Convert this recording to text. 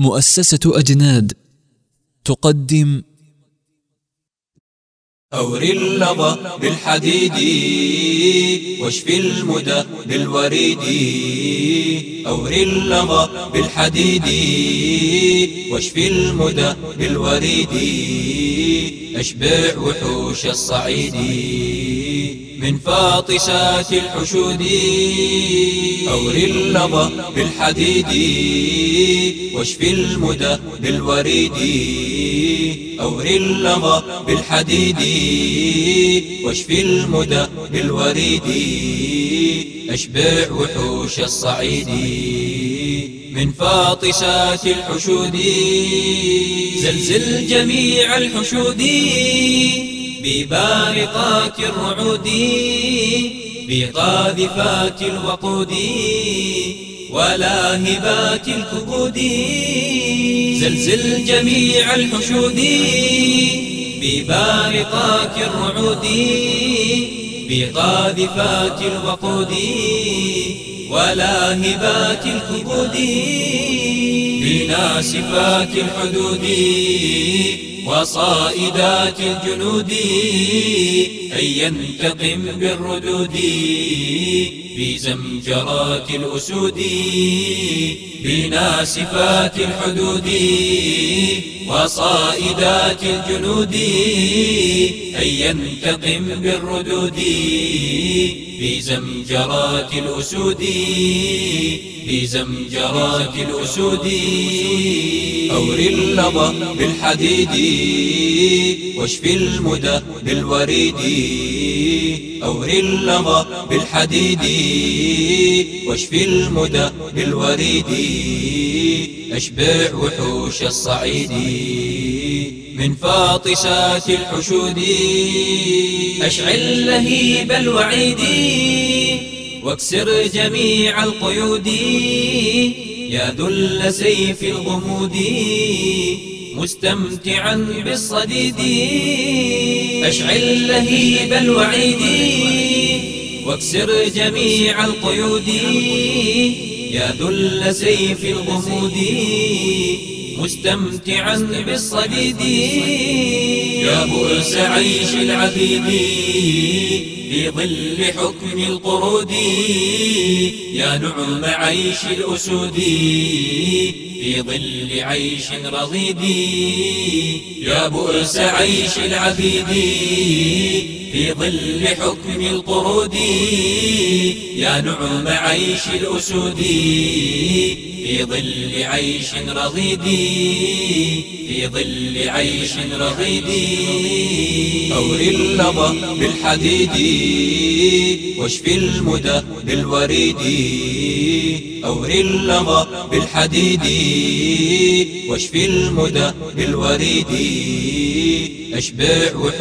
مؤسسة أجناد. تقدم. أور اللظى بالحديد واشف المدى بالوريد. أور اللظى بالحديد واشف المدى بالوريد. أشبع وحوش الصعيد. من فاطشات الحشود. أور اللظى بالحديد واشف المدى بالوريد. أور اللظى بالحديد واشف المدى بالوريد. أشبع وحوش الصعيد. من فاطشات الحشود. زلزل جميع الحشود. ببارقات الرعود بقاذفات الوقود ولاهبات الكبود. زلزل جميع الحشود ببارقات الرعود بقاذفات الوقود ولاهبات الكبود. بناسفات الحدود وصائدات الجنود. أن ينتقم بالردود بزمجرات الأسود. بناسفات الحدود وصائدات الجنود. أن ينتقم بالردود بزمجرات الأسود بزمجرات الأسود. أور اللظى بالحديد واشف المدى بالوريد. أور اللظى بالحديد واشف المدى بالوريد. أشبع وحوش الصعيد. من فاطشات الحشود. أشعل لهيب الوعيد واكسر جميع القيود. يا ذل سيف الغمود مستمتعا بالصديد. أشعل لهيب الوعيد واكسر جميع القيود. يا ذل سيف الغمود مستمتعا بالصديد. يا بؤس عيش العبيد في ظل حكم القرود. يا نعم عيش الأسود في ظل عيش رضيد. يا بؤس عيش العبيد في ظل حكم القرود. يا نعم عيش الأسود في ظل عيش رغيد في ظل عيش رغيد. أور اللظى بالحديد واشف المدى بالوريد. أور اللظى بالحديد واشف المدى بالوريد. أشبع وحب